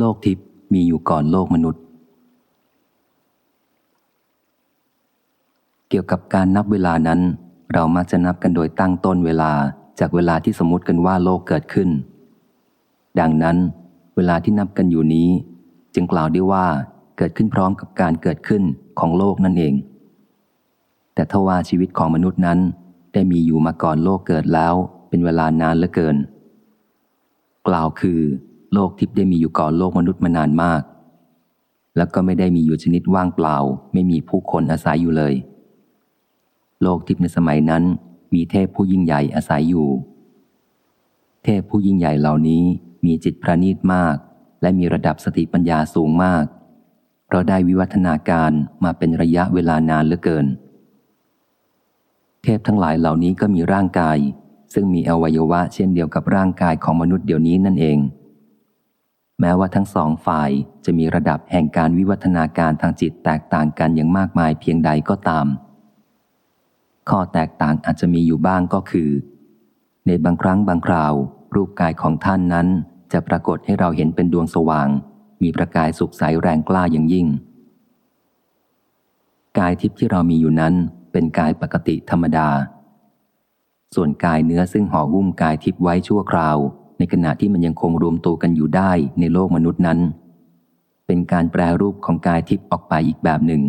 โลกทิพย์มีอยู่ก่อนโลกมนุษย์ เกี่ยวกับการนับเวลานั้น เรามักจะนับกันโดยตั้งต้นเวลาจากเวลาที่สมมติกันว่าโลกเกิดขึ้น ดังนั้น เวลาที่นับกันอยู่นี้ จึงกล่าวได้ว่าเกิดขึ้นพร้อมกับการเกิดขึ้นของโลกนั่นเอง แต่ทว่าชีวิตของมนุษย์นั้น ได้มีอยู่มาก่อนโลกเกิดแล้ว เป็นเวลานานเหลือเกิน กล่าวคือ โลกทิพย์ได้มีอยู่ก่อนโลกมนุษย์มานานมาก แล้วก็ไม่ได้มีอยู่ชนิดว่างเปล่า ไม่มีผู้คนอาศัยอยู่เลย โลกทิพย์ในสมัยนั้น มีเทพผู้ยิ่งใหญ่อาศัยอยู่ เทพผู้ยิ่งใหญ่เหล่านี้มีจิตประณีตมาก และมีระดับสติปัญญาสูงมาก เพราะได้วิวัฒนาการมาเป็นระยะเวลานานเหลือเกิน เทพทั้งหลายเหล่านี้ก็มีร่างกาย ซึ่งมีอวัยวะเช่นเดียวกับร่างกายของมนุษย์เดี๋ยวนี้นั่นเอง แม้ว่าทั้งสองฝ่ายจะมีระดับแห่งการวิวัฒนาการทางจิตแตกต่างกันอย่างมากมายเพียงใดก็ตาม ข้อแตกต่างอาจจะมีอยู่บ้างก็คือ ในบางครั้งบางคราว รูปกายของท่านนั้น จะปรากฏให้เราเห็นเป็นดวงสว่าง มีประกายสุขใสแรงกล้าอย่างยิ่ง กายทิพย์ที่เรามีอยู่นั้นเป็นกายปกติธรรมดา ส่วนกายเนื้อซึ่งห่อหุ้มกายทิพย์ไว้ชั่วคราว ในขณะที่มันยังคงรวมตัวกันอยู่ได้ในโลกมนุษย์นั้น เป็นการแปรรูปของกายทิพย์ออกไปอีกแบบหนึ่ง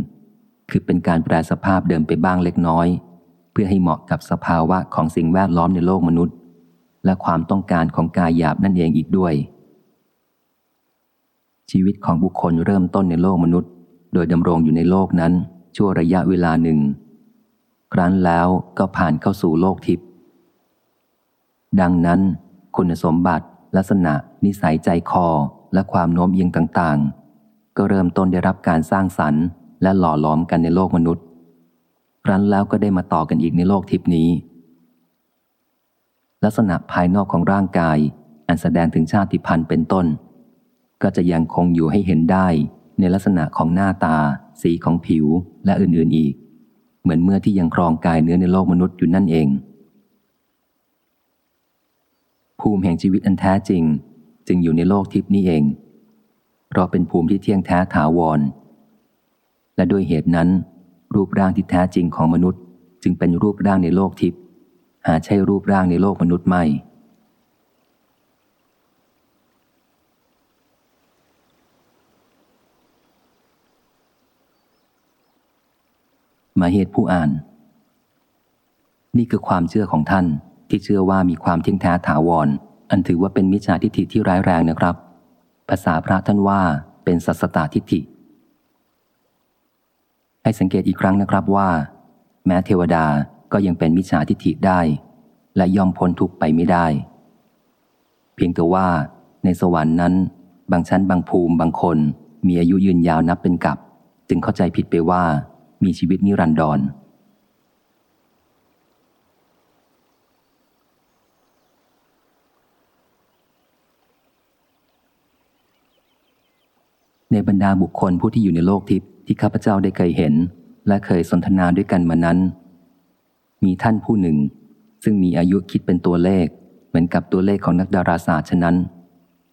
คือเป็นการแปรสภาพเดิมไปบ้างเล็กน้อย เพื่อให้เหมาะกับสภาวะของสิ่งแวดล้อมในโลกมนุษย์ และความต้องการของกายหยาบนั่นเองอีกด้วย ชีวิตของบุคคลเริ่มต้นในโลกมนุษย์ โดยดำรงอยู่ในโลกนั้น ชั่วระยะเวลาหนึ่ง ครั้นแล้วก็ผ่านเข้าสู่โลกทิพย์ดังนั้น คุณสมบัติ ลักษณะ นิสัยใจคอ และความโน้มเอียงต่างๆ ก็เริ่มต้นได้รับการสร้างสรรค์และหล่อหลอมกันในโลกมนุษย์ครั้นแล้วก็ได้มาต่อกันอีกในโลกทิพนี้ ลักษณะภายนอกของร่างกาย อันแสดงถึงชาติพันธุ์เป็นต้น ก็จะยังคงอยู่ให้เห็นได้ในลักษณะของหน้าตา สีของผิวและอื่นๆอีก เหมือนเมื่อที่ยังครองกายเนื้อในโลกมนุษย์อยู่นั่นเอง ภูมิแห่งชีวิตอันแท้จริง จึงอยู่ในโลกทิพนี้เอง เพราะเป็นภูมิที่เที่ยงแท้ถาวร และด้วยเหตุนั้น รูปร่างที่แท้จริงของมนุษย์ จึงเป็นรูปร่างในโลกทิพหาใช่รูปร่างในโลกมนุษย์ไม่หมาเหตุผู้อ่าน นี่คือความเชื่อของท่าน ที่เชื่อว่ามีความเที่ยงแท้ถาวร อันถือว่าเป็นมิจฉาทิฏฐิที่ร้ายแรงนะครับ ภาษาพระท่านว่าเป็นสัสตตทิฏฐิ ให้สังเกตอีกครั้งนะครับว่า แม้เทวดาก็ยังเป็นมิจฉาทิฏฐิได้ และย่อมพ้นทุกข์ไปไม่ได้ เพียงแต่ว่า ในสวรรค์นั้น บางชั้นบางภูมิบางคน มีอายุยืนยาวนับเป็นกับ จึงเข้าใจผิดไปว่า มีชีวิตนิรันดร ในบรรดาบุคคลผู้ที่อยู่ในโลกทิพย์ที่ข้าพเจ้าได้เคยเห็น และเคยสนทนาด้วยกันมานั้น มีท่านผู้หนึ่ง ซึ่งมีอายุคิดเป็นตัวเลข เหมือนกับตัวเลขของนักดาราศาสตร์ฉะนั้น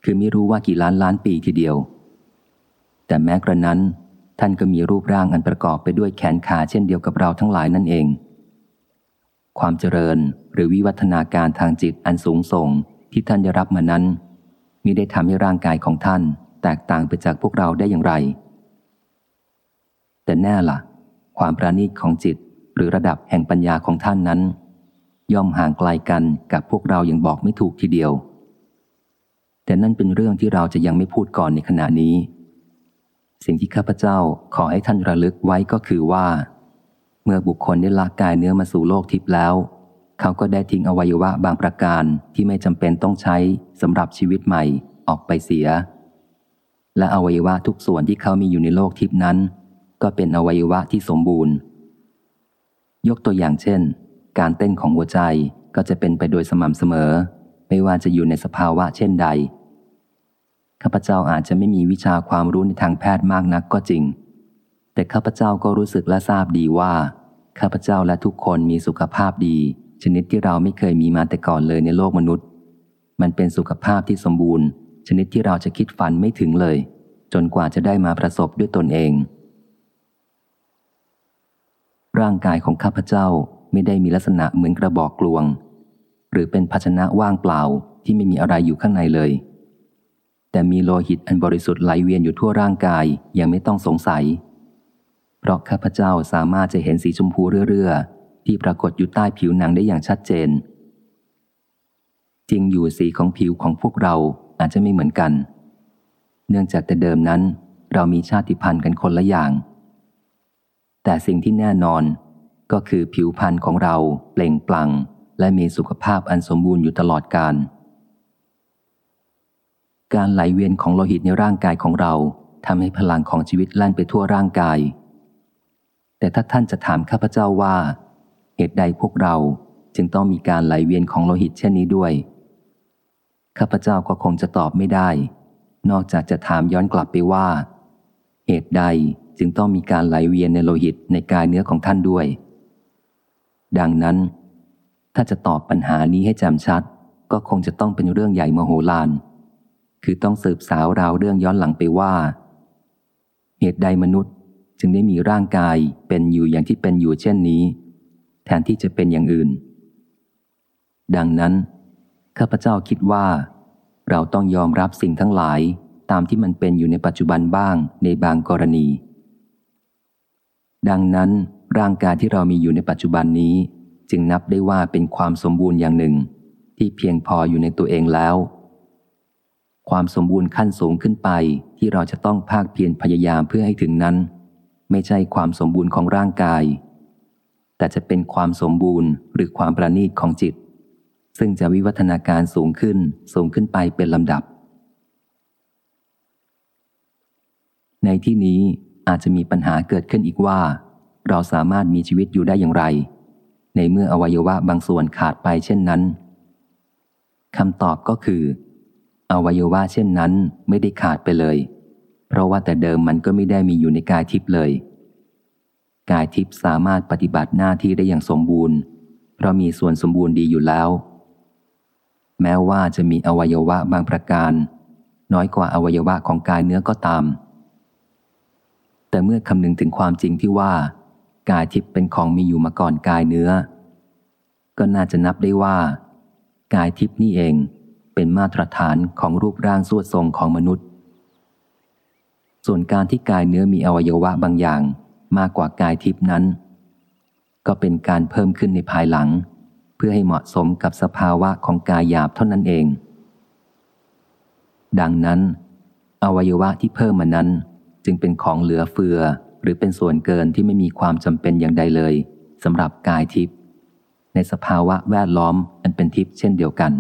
คือไม่รู้ว่ากี่ล้านล้านปีทีเดียว แต่แม้กระนั้น ท่านก็มีรูปร่างอันประกอบไปด้วยแขนขาเช่นเดียวกับเราทั้งหลายนั่นเอง ความเจริญหรือวิวัฒนาการทางจิตอันสูงส่งที่ท่านได้รับมานั้นมิได้ทำให้ร่างกายของท่าน แตกต่างไปจากพวกเราได้อย่างไร แต่แน่ละ่ะ ความประณีตของจิตหรือระดับแห่งปัญญาของท่านนั้น ย่อมห่างไกลกันกับพวกเราอย่างบอกไม่ถูกทีเดียว แต่นั่นเป็นเรื่องที่เราจะยังไม่พูดก่อนในขณะนี้ สิ่งที่ข้าพเจ้าขอให้ท่านระลึกไว้ก็คือว่า เมื่อบุคคลได้ลากกายเนื้อมาสู่โลกทิพย์แล้วเขาก็ได้ทิ้งอวัยวะบางประการที่ไม่จำเป็นต้องใช้สำหรับชีวิตใหม่ออกไปเสีย และอวัยวะทุกส่วนที่เขามีอยู่ในโลกทิพนั้น ก็เป็นอวัยวะที่สมบูรณ์ ยกตัวอย่างเช่น การเต้นของหัวใจก็จะเป็นไปโดยสม่ำเสมอ ไม่ว่าจะอยู่ในสภาวะเช่นใด ข้าพเจ้าอาจจะไม่มีวิชาความรู้ในทางแพทย์มากนักก็จริง แต่ข้าพเจ้าก็รู้สึกและทราบดีว่า ข้าพเจ้าและทุกคนมีสุขภาพดี ชนิดที่เราไม่เคยมีมาแต่ก่อนเลยในโลกมนุษย์ มันเป็นสุขภาพที่สมบูรณ์ ชนิดที่เราจะคิดฝันไม่ถึงเลย จนกว่าจะได้มาประสบด้วยตนเอง ร่างกายของข้าพเจ้าไม่ได้มีลักษณะเหมือนกระบอกกลวง หรือเป็นภาชนะว่างเปล่าที่ไม่มีอะไรอยู่ข้างในเลย แต่มีโลหิตอันบริสุทธิ์ไหลเวียนอยู่ทั่วร่างกายยังไม่ต้องสงสัย เพราะข้าพเจ้าสามารถจะเห็นสีชมพูเรื่อๆที่ปรากฏอยู่ใต้ผิวหนังได้อย่างชัดเจนจริงอยู่สีของผิวของพวกเรา อาจจะไม่เหมือนกัน เนื่องจากแต่เดิมนั้น เรามีชาติพันธุ์กันคนละอย่าง แต่สิ่งที่แน่นอนก็คือผิวพรรณของเราเปล่งปลั่ง และมีสุขภาพอันสมบูรณ์อยู่ตลอดกาลการไหลเวียนของโลหิตในร่างกายของเราทำให้พลังของชีวิตแล่นไปทั่วร่างกาย แต่ถ้าท่านจะถามข้าพเจ้าว่า เหตุใดพวกเราจึงต้องมีการไหลเวียนของโลหิตเช่นนี้ด้วย ข้าพเจ้าก็คงจะตอบไม่ได้ นอกจากจะถามย้อนกลับไปว่า เหตุใดจึงต้องมีการไหลเวียนในโลหิตในกายเนื้อของท่านด้วย ดังนั้น ถ้าจะตอบปัญหานี้ให้แจ่มชัด ก็คงจะต้องเป็นเรื่องใหญ่มโหฬารคือต้องสืบสาวราวเรื่องย้อนหลังไปว่า เหตุใดมนุษย์จึงได้มีร่างกายเป็นอยู่อย่างที่เป็นอยู่เช่นนี้ แทนที่จะเป็นอย่างอื่น ดังนั้น ข้าพเจ้าคิดว่า เราต้องยอมรับสิ่งทั้งหลายตามที่มันเป็นอยู่ในปัจจุบันบ้างในบางกรณี ดังนั้นร่างกายที่เรามีอยู่ในปัจจุบันนี้ จึงนับได้ว่าเป็นความสมบูรณ์อย่างหนึ่ง ที่เพียงพออยู่ในตัวเองแล้ว ความสมบูรณ์ขั้นสูงขึ้นไปที่เราจะต้องภาคเพียรพยายามเพื่อให้ถึงนั้น ไม่ใช่ความสมบูรณ์ของร่างกาย แต่จะเป็นความสมบูรณ์หรือความประณีตของจิต ซึ่งจะวิวัฒนาการสูงขึ้นสูงขึ้นไปเป็นลำดับ ในที่นี้อาจจะมีปัญหาเกิดขึ้นอีกว่า เราสามารถมีชีวิตอยู่ได้อย่างไร ในเมื่ออวัยวะบางส่วนขาดไปเช่นนั้นคำตอบก็คือ อวัยวะเช่นนั้นไม่ได้ขาดไปเลย เพราะว่าแต่เดิมมันก็ไม่ได้มีอยู่ในกายทิพย์เลย กายทิพย์สามารถปฏิบัติหน้าที่ได้อย่างสมบูรณ์ เพราะมีส่วนสมบูรณ์ดีอยู่แล้ว แม้ว่าจะมีอวัยวะบางประการ น้อยกว่าอวัยวะของกายเนื้อก็ตาม แต่เมื่อคำนึงถึงความจริงที่ว่า กายทิพย์เป็นของมีอยู่มาก่อนกายเนื้อ ก็น่าจะนับได้ว่า กายทิพย์นี่เองเป็นมาตรฐานของรูปร่างสวดทรงของมนุษย์ ส่วนการที่กายเนื้อมีอวัยวะบางอย่างมากกว่ากายทิพนั้น ก็เป็นการเพิ่มขึ้นในภายหลัง เพื่อให้เหมาะสมกับสภาวะของกายหยาบเท่านั้นเอง ดังนั้น อวัยวะที่เพิ่มมานั้น จึงเป็นของเหลือเฟือ หรือเป็นส่วนเกินที่ไม่มีความจำเป็นอย่างใดเลยสำหรับกายทิพย์ในสภาวะแวดล้อมอันเป็นทิพย์เช่นเดียวกัน